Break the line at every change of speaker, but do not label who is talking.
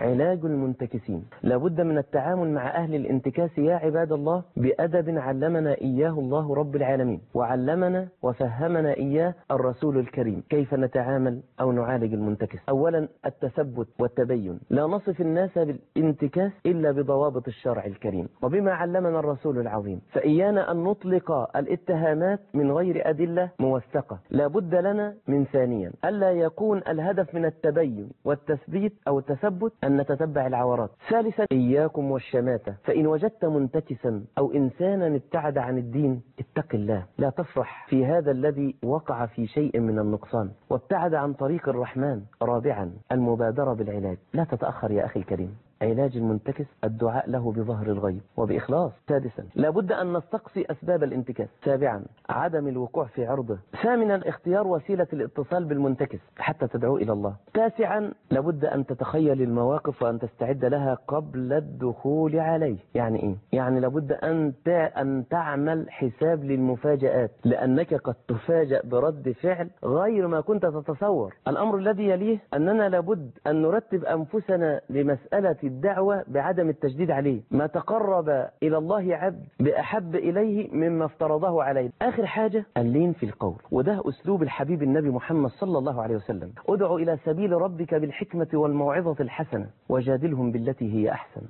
علاج المنتكسين. لابد من التعامل مع أهل الانتكاس يا عباد الله بأدب علمنا إياه الله رب العالمين وعلمنا وفهمنا إياه الرسول الكريم. كيف نتعامل أو نعالج المنتكس؟ أولا التثبت والتبين. لا نصف الناس بالانتكاس إلا بضوابط الشرع الكريم. وبما علمنا الرسول العظيم فإيانا أن نطلق الاتهامات من غير أدلة موثقة. لا بد لنا من ثانيا ألا يكون الهدف من التبين والتثبيت أو التثبت أن نتتبع العورات. ثالثا إياكم والشماتة. فإن وجدت منتكسا أو إنسانا ابتعد عن الدين اتق الله. لا تفرح في هذا الذي وقع في شيء من النقصان. وابتعد عن طريق الرحمن. رابعا المبادرة بالعلاج. لا تتأخر يا أخي الكريم. علاج المنتكس الدعاء له بظهر الغيب وبإخلاص. سادسا لابد أن نستقصي أسباب الانتكاس. سابعا عدم الوقوع في عرضه. ثامنا اختيار وسيلة الاتصال بالمنتكس حتى تدعو إلى الله. تاسعا لابد أن تتخيل المواقف وأن تستعد لها قبل الدخول عليه. يعني إيه؟ يعني لابد أن أن تعمل حساب للمفاجآت لأنك قد تفاجأ برد فعل غير ما كنت تتصور. الأمر الذي يليه أننا لابد أن نرتب أنفسنا لمسألة الدعوة بعدم التشديد عليه. ما تقرب إلى الله عبد بأحب إليه مما افترضه عليه. آخر حاجة اللين في القول. وده أسلوب الحبيب النبي محمد صلى الله عليه وسلم. ادعو إلى سبيل ربك بالحكمة والموعظة الحسنة وجادلهم بالتي هي أحسن.